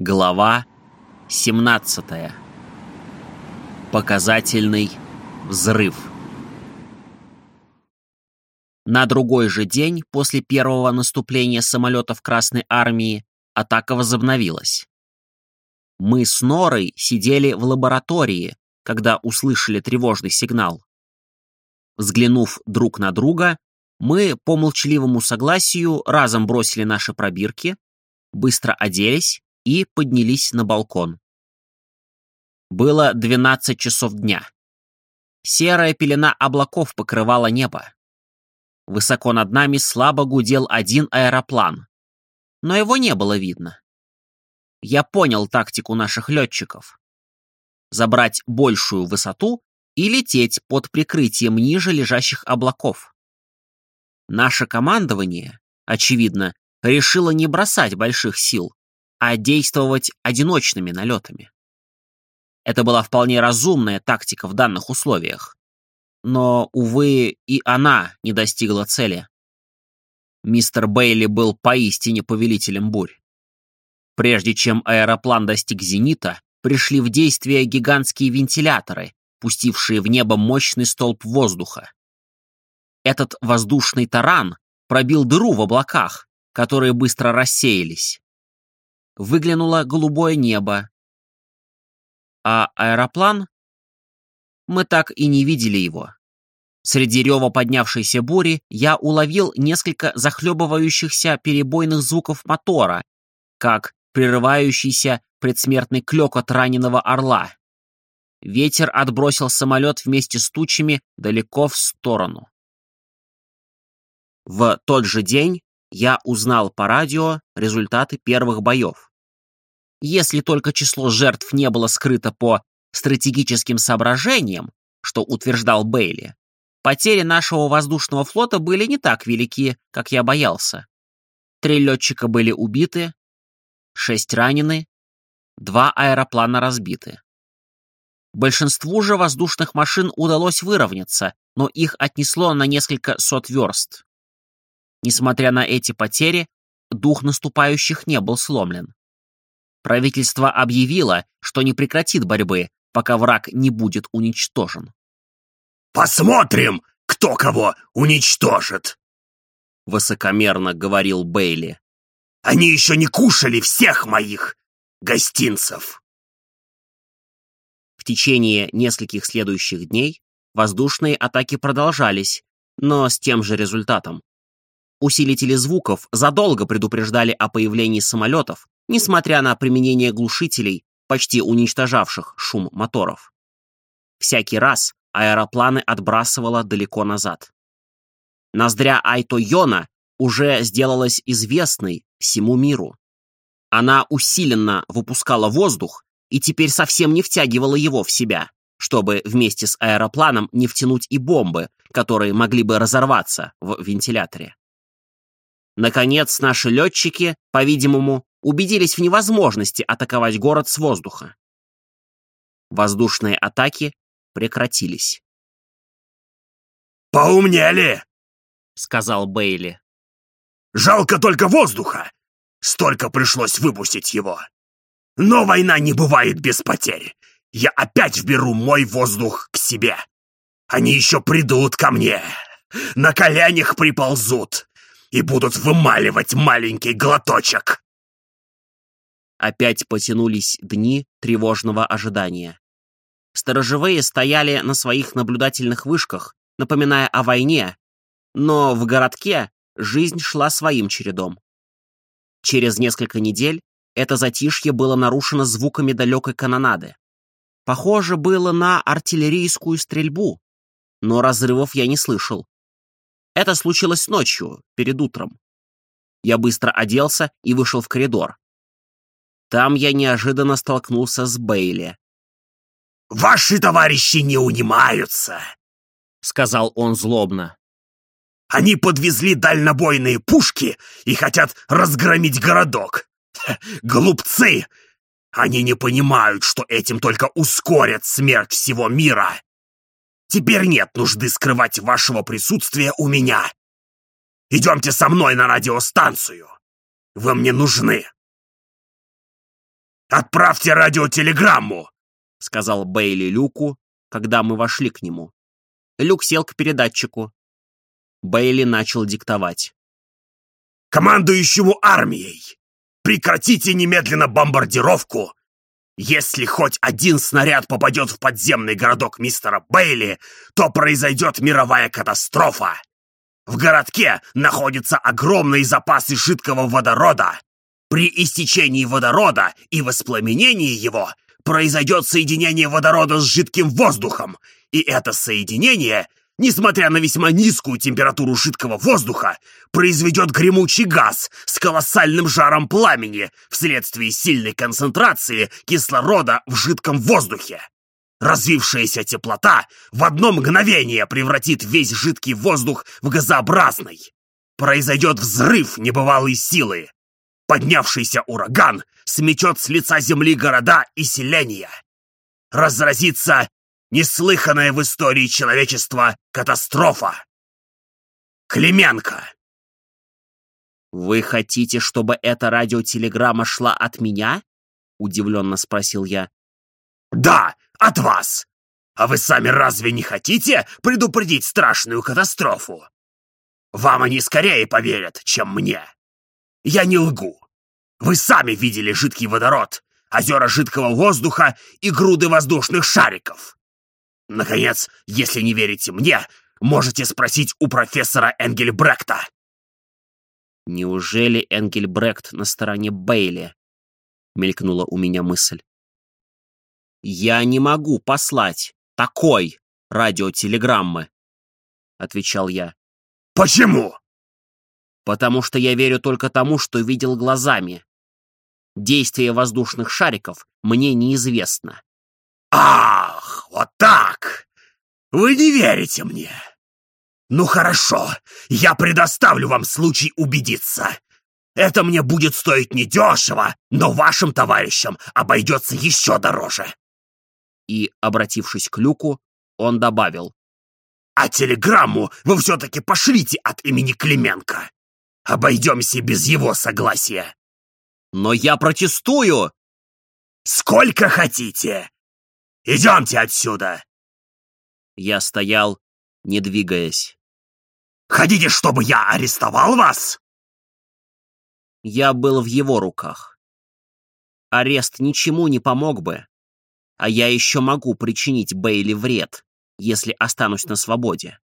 Глава 17. Показательный взрыв. На другой же день после первого наступления самолетов Красной Армии атака возобновилась. Мы с Норой сидели в лаборатории, когда услышали тревожный сигнал. Взглянув друг на друга, мы по молчаливому согласию разом бросили наши пробирки, быстро оделись и поднялись на балкон. Было 12 часов дня. Серая пелена облаков покрывала небо. Высоко над нами слабо гудел один аэроплан, но его не было видно. Я понял тактику наших летчиков. Забрать большую высоту и лететь под прикрытием ниже лежащих облаков. Наше командование, очевидно, решило не бросать больших сил, а действовать одиночными налетами. Это была вполне разумная тактика в данных условиях. Но, увы, и она не достигла цели. Мистер Бейли был поистине повелителем бурь. Прежде чем аэроплан достиг зенита, пришли в действие гигантские вентиляторы, пустившие в небо мощный столб воздуха. Этот воздушный таран пробил дыру в облаках, которые быстро рассеялись выглянуло голубое небо. А аэроплан? Мы так и не видели его. Среди рева поднявшейся бури я уловил несколько захлебывающихся перебойных звуков мотора, как прерывающийся предсмертный клёкот раненого орла. Ветер отбросил самолет вместе с тучами далеко в сторону. В тот же день я узнал по радио результаты первых боев если только число жертв не было скрыто по стратегическим соображениям, что утверждал Бейли, потери нашего воздушного флота были не так велики, как я боялся. Три летчика были убиты, шесть ранены, два аэроплана разбиты. Большинству же воздушных машин удалось выровняться, но их отнесло на несколько сот верст. Несмотря на эти потери, дух наступающих не был сломлен. Правительство объявило, что не прекратит борьбы, пока враг не будет уничтожен. «Посмотрим, кто кого уничтожит!» Высокомерно говорил Бейли. «Они еще не кушали всех моих гостинцев!» В течение нескольких следующих дней воздушные атаки продолжались, но с тем же результатом. Усилители звуков задолго предупреждали о появлении самолетов, несмотря на применение глушителей, почти уничтожавших шум моторов. Всякий раз аэропланы отбрасывало далеко назад. Ноздря Айто Йона уже сделалась известной всему миру. Она усиленно выпускала воздух и теперь совсем не втягивала его в себя, чтобы вместе с аэропланом не втянуть и бомбы, которые могли бы разорваться в вентиляторе. Наконец, наши летчики, по-видимому, убедились в невозможности атаковать город с воздуха. Воздушные атаки прекратились. «Поумнели!» — сказал Бейли. «Жалко только воздуха! Столько пришлось выпустить его! Но война не бывает без потерь! Я опять вберу мой воздух к себе! Они еще придут ко мне! На коленях приползут и будут вымаливать маленький глоточек!» Опять потянулись дни тревожного ожидания. Сторожевые стояли на своих наблюдательных вышках, напоминая о войне, но в городке жизнь шла своим чередом. Через несколько недель это затишье было нарушено звуками далекой канонады. Похоже было на артиллерийскую стрельбу, но разрывов я не слышал. Это случилось ночью, перед утром. Я быстро оделся и вышел в коридор. Там я неожиданно столкнулся с Бейли. «Ваши товарищи не унимаются!» — сказал он злобно. «Они подвезли дальнобойные пушки и хотят разгромить городок. Глупцы! Они не понимают, что этим только ускорят смерть всего мира. Теперь нет нужды скрывать вашего присутствия у меня. Идемте со мной на радиостанцию. Вы мне нужны». «Отправьте радиотелеграмму!» — сказал Бейли Люку, когда мы вошли к нему. Люк сел к передатчику. Бейли начал диктовать. «Командующему армией! Прекратите немедленно бомбардировку! Если хоть один снаряд попадет в подземный городок мистера Бейли, то произойдет мировая катастрофа! В городке находятся огромные запасы жидкого водорода. При истечении водорода и воспламенении его произойдет соединение водорода с жидким воздухом, и это соединение, несмотря на весьма низкую температуру жидкого воздуха, произведет гремучий газ с колоссальным жаром пламени вследствие сильной концентрации кислорода в жидком воздухе. Развившаяся теплота в одно мгновение превратит весь жидкий воздух в газообразный. Произойдет взрыв небывалой силы. Поднявшийся ураган сметет с лица земли города и селения. Разразится неслыханная в истории человечества катастрофа. Клименко. «Вы хотите, чтобы эта радиотелеграмма шла от меня?» — удивленно спросил я. «Да, от вас! А вы сами разве не хотите предупредить страшную катастрофу? Вам они скорее поверят, чем мне. Я не лгу. Вы сами видели жидкий водород, озера жидкого воздуха и груды воздушных шариков. Наконец, если не верите мне, можете спросить у профессора Энгельбректа. Неужели Энгельбрект на стороне Бейли? Мелькнула у меня мысль. Я не могу послать такой радиотелеграммы, отвечал я. Почему? Потому что я верю только тому, что видел глазами. Действие воздушных шариков мне неизвестно. «Ах, вот так! Вы не верите мне? Ну хорошо, я предоставлю вам случай убедиться. Это мне будет стоить недешево, но вашим товарищам обойдется еще дороже». И, обратившись к Люку, он добавил. «А телеграмму вы все-таки пошлите от имени Клименко. Обойдемся без его согласия». «Но я протестую!» «Сколько хотите! Идемте отсюда!» Я стоял, не двигаясь. «Хотите, чтобы я арестовал вас?» Я был в его руках. Арест ничему не помог бы, а я еще могу причинить Бейли вред, если останусь на свободе.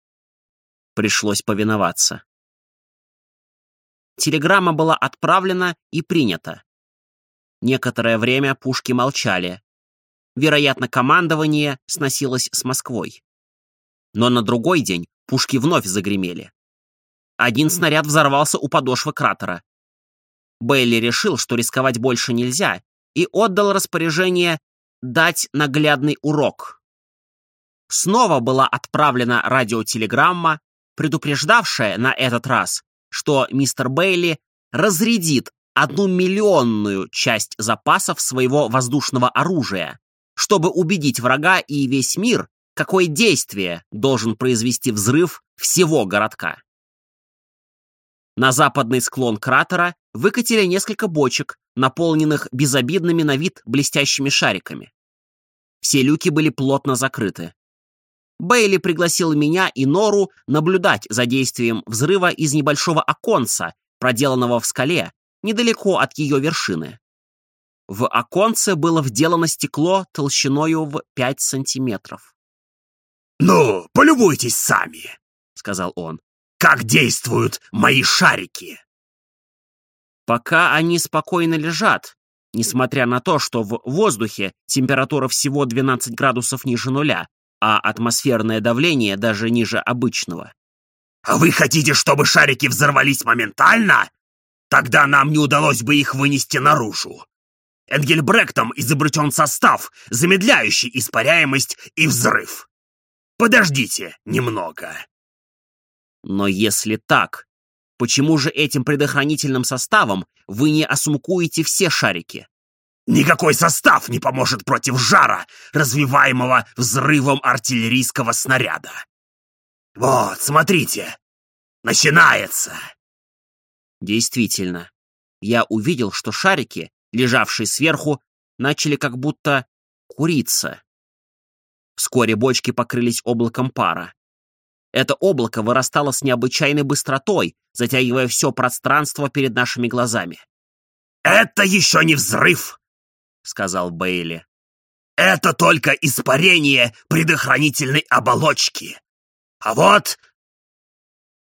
Пришлось повиноваться. Телеграмма была отправлена и принята. Некоторое время пушки молчали. Вероятно, командование сносилось с Москвой. Но на другой день пушки вновь загремели. Один снаряд взорвался у подошвы кратера. Бейли решил, что рисковать больше нельзя, и отдал распоряжение дать наглядный урок. Снова была отправлена радиотелеграмма, предупреждавшая на этот раз, что мистер Бейли разрядит одну миллионную часть запасов своего воздушного оружия, чтобы убедить врага и весь мир, какое действие должен произвести взрыв всего городка. На западный склон кратера выкатили несколько бочек, наполненных безобидными на вид блестящими шариками. Все люки были плотно закрыты. Бейли пригласил меня и Нору наблюдать за действием взрыва из небольшого оконца, проделанного в скале, недалеко от ее вершины. В оконце было вделано стекло толщиною в 5 сантиметров. «Ну, полюбуйтесь сами», — сказал он. «Как действуют мои шарики!» Пока они спокойно лежат, несмотря на то, что в воздухе температура всего 12 градусов ниже нуля, а атмосферное давление даже ниже обычного. «А вы хотите, чтобы шарики взорвались моментально? Тогда нам не удалось бы их вынести наружу. Энгельбректом изобретен состав, замедляющий испаряемость и взрыв. Подождите немного». Но если так, почему же этим предохранительным составом вы не осумкуете все шарики? Никакой состав не поможет против жара, развиваемого взрывом артиллерийского снаряда. Вот, смотрите, начинается. Действительно, я увидел, что шарики, лежавшие сверху, начали как будто куриться. Вскоре бочки покрылись облаком пара. Это облако вырастало с необычайной быстротой, затягивая все пространство перед нашими глазами. «Это еще не взрыв!» — сказал Бейли. «Это только испарение предохранительной оболочки. А вот...»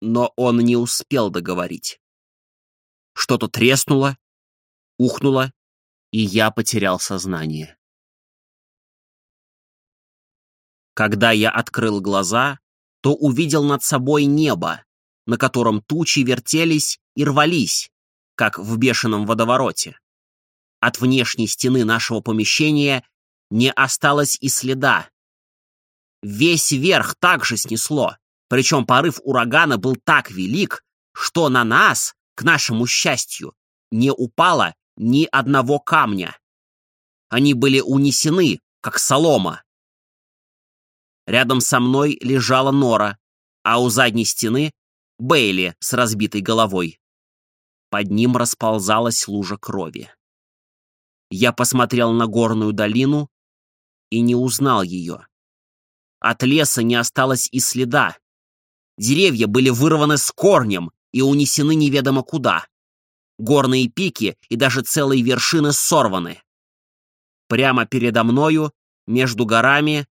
Но он не успел договорить. Что-то треснуло, ухнуло, и я потерял сознание. Когда я открыл глаза, то увидел над собой небо, на котором тучи вертелись и рвались, как в бешеном водовороте. От внешней стены нашего помещения не осталось и следа. Весь верх также снесло, причем порыв урагана был так велик, что на нас, к нашему счастью, не упало ни одного камня. Они были унесены, как солома. Рядом со мной лежала нора, а у задней стены — Бейли с разбитой головой. Под ним расползалась лужа крови. Я посмотрел на горную долину и не узнал ее. От леса не осталось и следа. Деревья были вырваны с корнем и унесены неведомо куда. Горные пики и даже целые вершины сорваны. Прямо передо мною, между горами,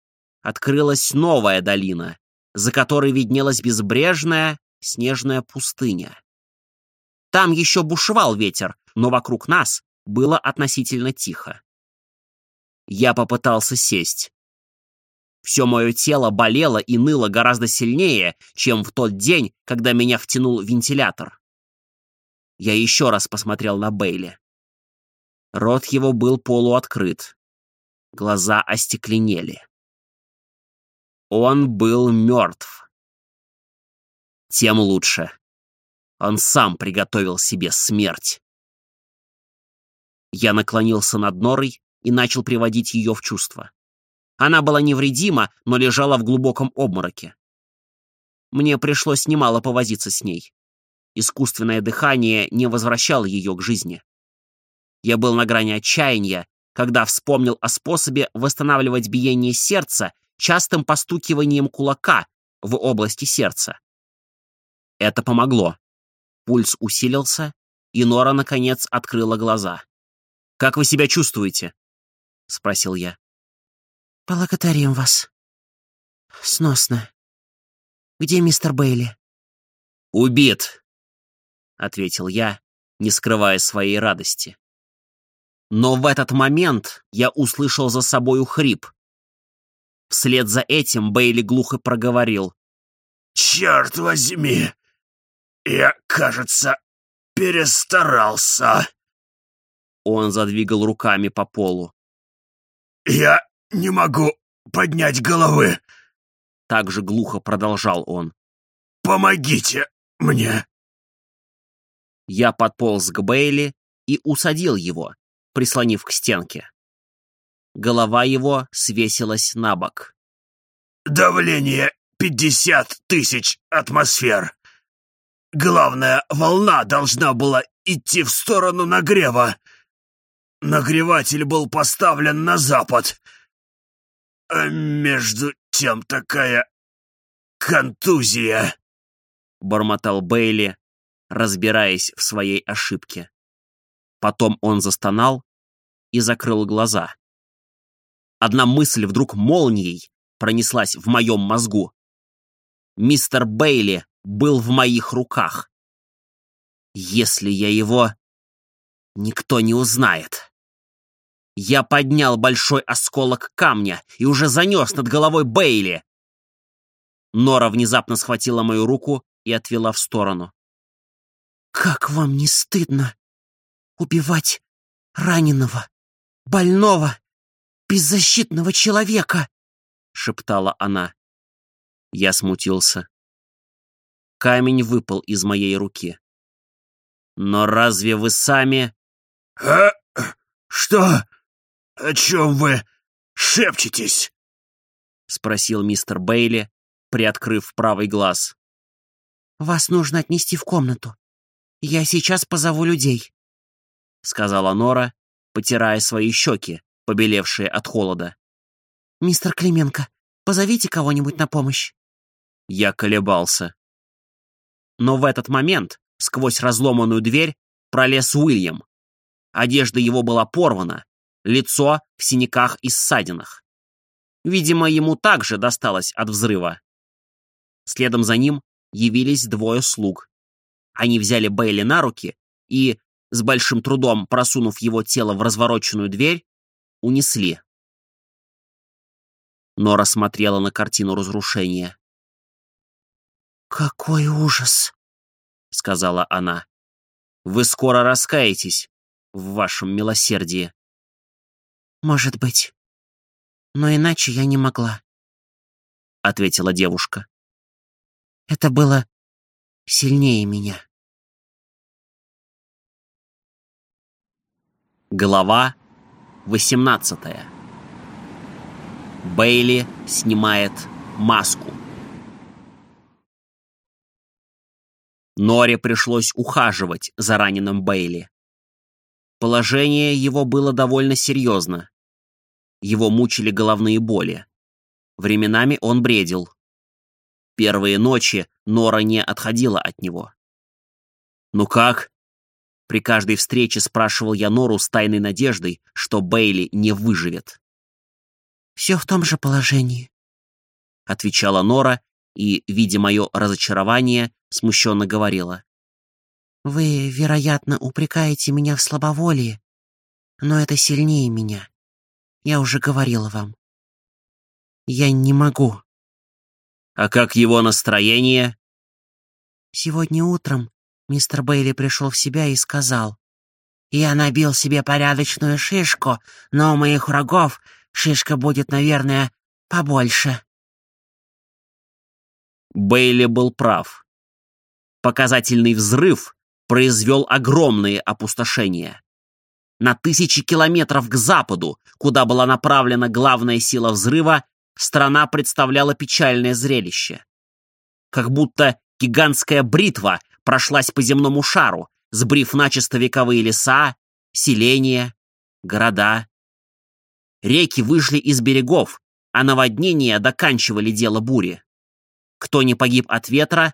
открылась новая долина, за которой виднелась безбрежная снежная пустыня. Там еще бушевал ветер, но вокруг нас было относительно тихо. Я попытался сесть. Все мое тело болело и ныло гораздо сильнее, чем в тот день, когда меня втянул вентилятор. Я еще раз посмотрел на Бейли. Рот его был полуоткрыт. Глаза остекленели. Он был мертв. Тем лучше. Он сам приготовил себе смерть. Я наклонился над норой и начал приводить ее в чувство. Она была невредима, но лежала в глубоком обмороке. Мне пришлось немало повозиться с ней. Искусственное дыхание не возвращало ее к жизни. Я был на грани отчаяния, когда вспомнил о способе восстанавливать биение сердца частым постукиванием кулака в области сердца. Это помогло. Пульс усилился, и Нора, наконец, открыла глаза. «Как вы себя чувствуете?» — спросил я. «Благодарим вас. Сносно. Где мистер Бейли?» «Убит», — ответил я, не скрывая своей радости. Но в этот момент я услышал за собою хрип, Вслед за этим Бейли глухо проговорил. «Черт возьми! Я, кажется, перестарался!» Он задвигал руками по полу. «Я не могу поднять головы!» Так же глухо продолжал он. «Помогите мне!» Я подполз к Бейли и усадил его, прислонив к стенке. Голова его свесилась на бок. «Давление пятьдесят тысяч атмосфер. Главная волна должна была идти в сторону нагрева. Нагреватель был поставлен на запад. А между тем такая контузия!» Бормотал Бейли, разбираясь в своей ошибке. Потом он застонал и закрыл глаза. Одна мысль вдруг молнией пронеслась в моем мозгу. Мистер Бейли был в моих руках. Если я его... Никто не узнает. Я поднял большой осколок камня и уже занес над головой Бейли. Нора внезапно схватила мою руку и отвела в сторону. «Как вам не стыдно убивать раненого, больного беззащитного человека!» — шептала она. Я смутился. Камень выпал из моей руки. «Но разве вы сами...» «А? Что? О чем вы шепчетесь?» — спросил мистер Бейли, приоткрыв правый глаз. «Вас нужно отнести в комнату. Я сейчас позову людей», — сказала Нора, потирая свои щеки, побелевшие от холода. «Мистер Клименко, позовите кого-нибудь на помощь». Я колебался. Но в этот момент сквозь разломанную дверь пролез Уильям. Одежда его была порвана, лицо в синяках и ссадинах. Видимо, ему также досталось от взрыва. Следом за ним явились двое слуг. Они взяли Бейли на руки и, с большим трудом просунув его тело в развороченную дверь, унесли. Нора смотрела на картину разрушения. «Какой ужас!» — сказала она. «Вы скоро раскаетесь в вашем милосердии». «Может быть. Но иначе я не могла», — ответила девушка. «Это было сильнее меня». Глава 18 Бейли снимает маску. Норе пришлось ухаживать за раненым Бейли. Положение его было довольно серьезно. Его мучили головные боли. Временами он бредил. Первые ночи Нора не отходила от него. «Ну как?» При каждой встрече спрашивал я Нору с тайной надеждой, что Бейли не выживет. «Все в том же положении», — отвечала Нора и, видя мое разочарование, смущенно говорила. «Вы, вероятно, упрекаете меня в слабоволии, но это сильнее меня. Я уже говорила вам. Я не могу». «А как его настроение?» «Сегодня утром мистер Бейли пришел в себя и сказал, «Я набил себе порядочную шишку, но у моих врагов шишка будет, наверное, побольше». Бейли был прав. Показательный взрыв произвел огромные опустошения. На тысячи километров к западу, куда была направлена главная сила взрыва, страна представляла печальное зрелище. Как будто гигантская бритва прошлась по земному шару, сбрив начисто вековые леса, селения, города. Реки вышли из берегов, а наводнения доканчивали дело бури. Кто не погиб от ветра,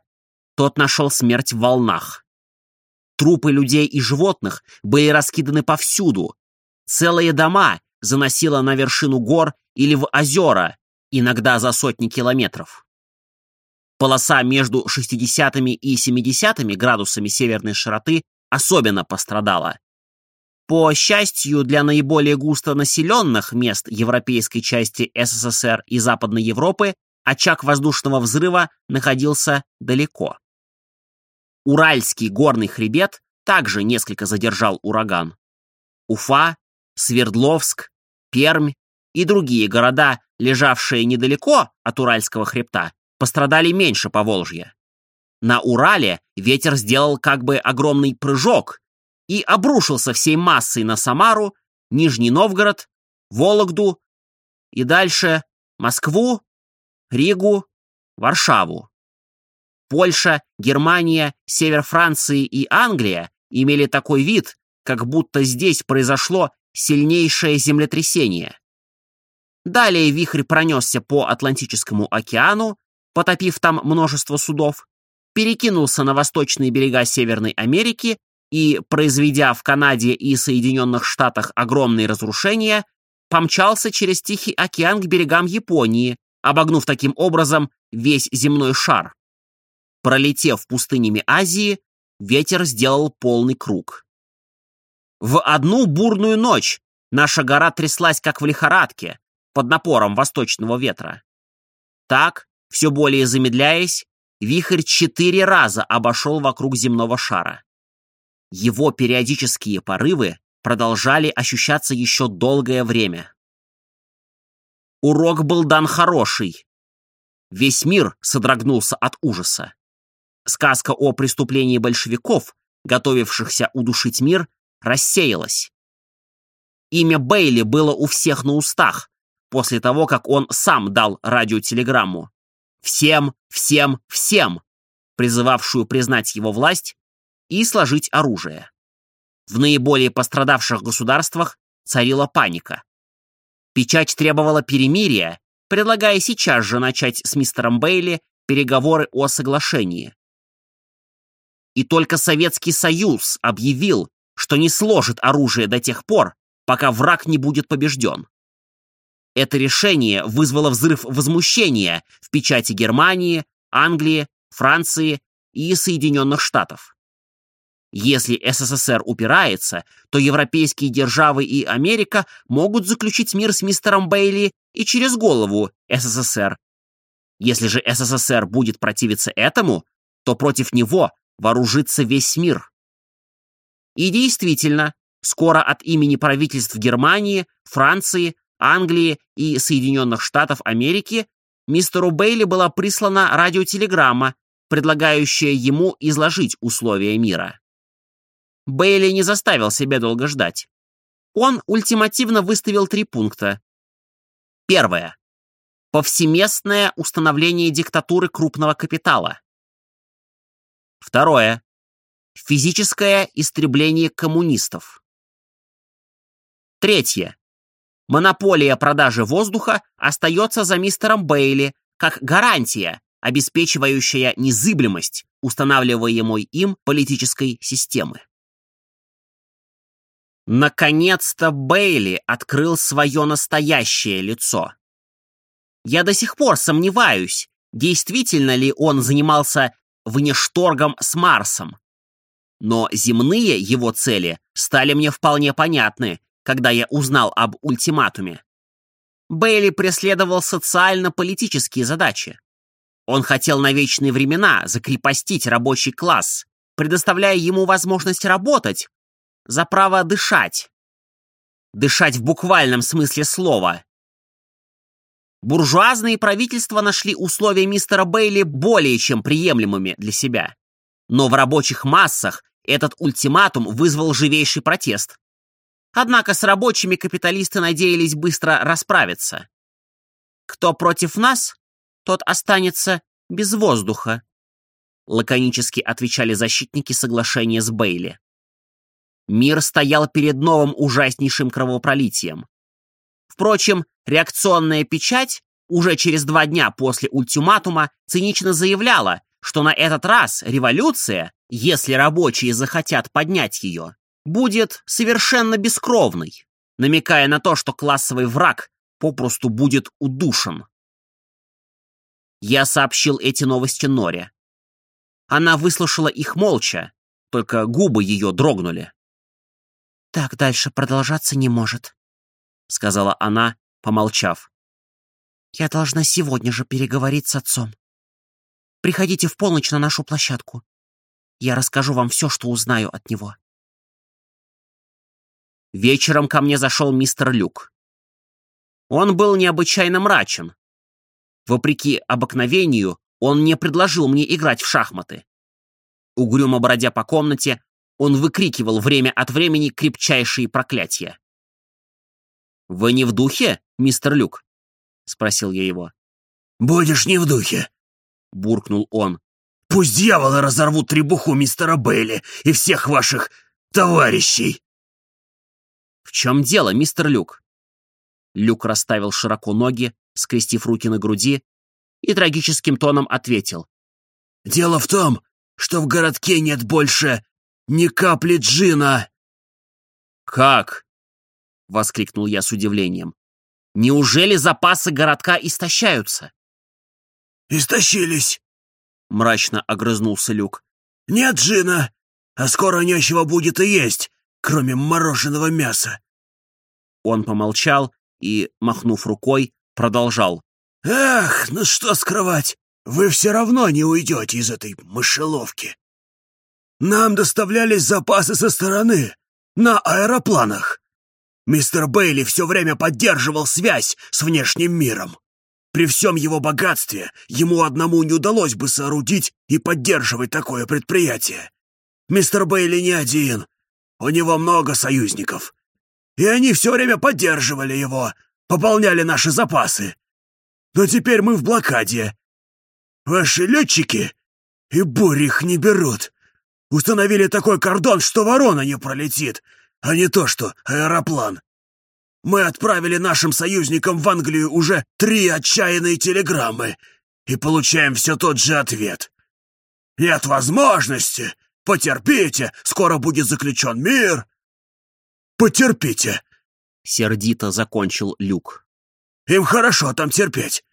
тот нашел смерть в волнах. Трупы людей и животных были раскиданы повсюду. Целые дома заносило на вершину гор или в озера, иногда за сотни километров. Полоса между 60 и 70 градусами северной широты особенно пострадала. По счастью, для наиболее густонаселенных мест европейской части СССР и Западной Европы очаг воздушного взрыва находился далеко. Уральский горный хребет также несколько задержал ураган. Уфа, Свердловск, Пермь и другие города, лежавшие недалеко от Уральского хребта, пострадали меньше Поволжья. На Урале ветер сделал как бы огромный прыжок и обрушился всей массой на Самару, Нижний Новгород, Вологду и дальше Москву, Ригу, Варшаву. Польша, Германия, север Франции и Англия имели такой вид, как будто здесь произошло сильнейшее землетрясение. Далее вихрь пронесся по Атлантическому океану, потопив там множество судов, перекинулся на восточные берега Северной Америки и, произведя в Канаде и Соединенных Штатах огромные разрушения, помчался через Тихий океан к берегам Японии, обогнув таким образом весь земной шар. Пролетев пустынями Азии, ветер сделал полный круг. В одну бурную ночь наша гора тряслась, как в лихорадке, под напором восточного ветра. Так, все более замедляясь, вихрь четыре раза обошел вокруг земного шара. Его периодические порывы продолжали ощущаться еще долгое время. Урок был дан хороший. Весь мир содрогнулся от ужаса. Сказка о преступлении большевиков, готовившихся удушить мир, рассеялась. Имя Бейли было у всех на устах, после того, как он сам дал радиотелеграмму. Всем, всем, всем, призывавшую признать его власть и сложить оружие. В наиболее пострадавших государствах царила паника. Печать требовала перемирия, предлагая сейчас же начать с мистером Бейли переговоры о соглашении. И только Советский Союз объявил, что не сложит оружие до тех пор, пока враг не будет побежден. Это решение вызвало взрыв возмущения в печати Германии, Англии, Франции и Соединенных Штатов. Если СССР упирается, то европейские державы и Америка могут заключить мир с мистером Бейли и через голову СССР. Если же СССР будет противиться этому, то против него вооружится весь мир. И действительно, скоро от имени правительств Германии, Франции, Англии и Соединенных Штатов Америки мистеру Бейли была прислана радиотелеграмма, предлагающая ему изложить условия мира. Бейли не заставил себя долго ждать. Он ультимативно выставил три пункта. Первое. Повсеместное установление диктатуры крупного капитала. Второе. Физическое истребление коммунистов. Третье. Монополия продажи воздуха остается за мистером Бейли как гарантия, обеспечивающая незыблемость устанавливаемой им политической системы. Наконец-то Бейли открыл свое настоящее лицо. Я до сих пор сомневаюсь, действительно ли он занимался внешторгом с Марсом. Но земные его цели стали мне вполне понятны, когда я узнал об ультиматуме. Бейли преследовал социально-политические задачи. Он хотел на вечные времена закрепостить рабочий класс, предоставляя ему возможность работать за право дышать. Дышать в буквальном смысле слова. Буржуазные правительства нашли условия мистера Бейли более чем приемлемыми для себя. Но в рабочих массах этот ультиматум вызвал живейший протест. Однако с рабочими капиталисты надеялись быстро расправиться. Кто против нас, тот останется без воздуха, лаконически отвечали защитники соглашения с Бейли. Мир стоял перед новым ужаснейшим кровопролитием. Впрочем, реакционная печать уже через два дня после ультиматума цинично заявляла, что на этот раз революция, если рабочие захотят поднять ее, будет совершенно бескровной, намекая на то, что классовый враг попросту будет удушен. Я сообщил эти новости Норе. Она выслушала их молча, только губы ее дрогнули. «Так дальше продолжаться не может», — сказала она, помолчав. «Я должна сегодня же переговорить с отцом. Приходите в полночь на нашу площадку. Я расскажу вам все, что узнаю от него». Вечером ко мне зашел мистер Люк. Он был необычайно мрачен. Вопреки обыкновению, он не предложил мне играть в шахматы. Угрюмо бродя по комнате, он выкрикивал время от времени крепчайшие проклятия. «Вы не в духе, мистер Люк?» — спросил я его. «Будешь не в духе», — буркнул он. «Пусть дьяволы разорвут требуху мистера Бейли и всех ваших товарищей!» «В чем дело, мистер Люк?» Люк расставил широко ноги, скрестив руки на груди, и трагическим тоном ответил. «Дело в том, что в городке нет больше ни капли джина!» «Как?» — воскликнул я с удивлением. «Неужели запасы городка истощаются?» «Истощились!» — мрачно огрызнулся Люк. «Нет джина, а скоро нечего будет и есть, кроме мороженого мяса. Он помолчал и, махнув рукой, продолжал. «Эх, ну что скрывать, вы все равно не уйдете из этой мышеловки. Нам доставлялись запасы со стороны, на аэропланах. Мистер Бейли все время поддерживал связь с внешним миром. При всем его богатстве ему одному не удалось бы соорудить и поддерживать такое предприятие. Мистер Бейли не один, у него много союзников. И они все время поддерживали его, пополняли наши запасы. Но теперь мы в блокаде. Ваши летчики и бурь их не берут. Установили такой кордон, что ворона не пролетит, а не то что аэроплан. Мы отправили нашим союзникам в Англию уже три отчаянные телеграммы и получаем все тот же ответ. Нет возможности. Потерпите, скоро будет заключен мир. Потерпите. Сердито закончил Люк. Им хорошо там терпеть.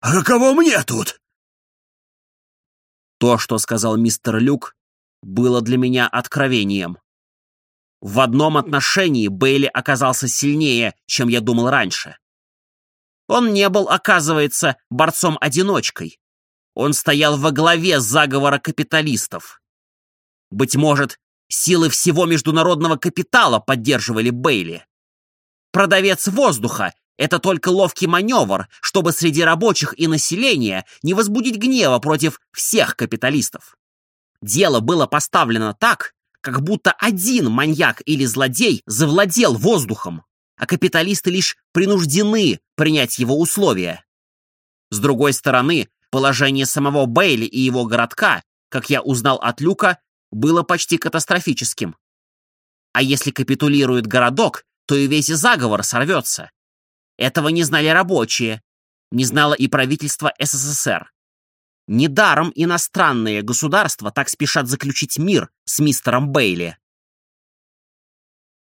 А каково мне тут? То, что сказал мистер Люк, было для меня откровением. В одном отношении Бейли оказался сильнее, чем я думал раньше. Он не был, оказывается, борцом-одиночкой. Он стоял во главе заговора капиталистов. Быть может, силы всего международного капитала поддерживали Бейли. Продавец воздуха — это только ловкий маневр, чтобы среди рабочих и населения не возбудить гнева против всех капиталистов. Дело было поставлено так, как будто один маньяк или злодей завладел воздухом, а капиталисты лишь принуждены принять его условия. С другой стороны, положение самого Бейли и его городка, как я узнал от Люка, было почти катастрофическим. А если капитулирует городок, то и весь заговор сорвется. Этого не знали рабочие, не знало и правительство СССР. Недаром иностранные государства так спешат заключить мир с мистером Бейли.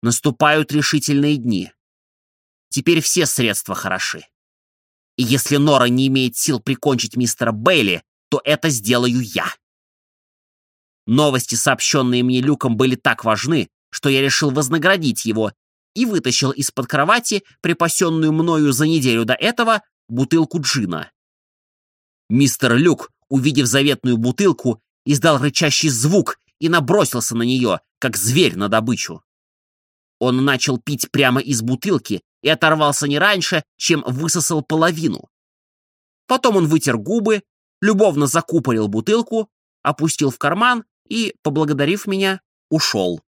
Наступают решительные дни. Теперь все средства хороши. И если Нора не имеет сил прикончить мистера Бейли, то это сделаю я. Новости, сообщенные мне Люком, были так важны, что я решил вознаградить его и вытащил из-под кровати припасенную мною за неделю до этого бутылку джина. Мистер Люк, увидев заветную бутылку, издал рычащий звук и набросился на нее, как зверь на добычу. Он начал пить прямо из бутылки и оторвался не раньше, чем высосал половину. Потом он вытер губы, любовно закупорил бутылку, опустил в карман и, поблагодарив меня, ушел.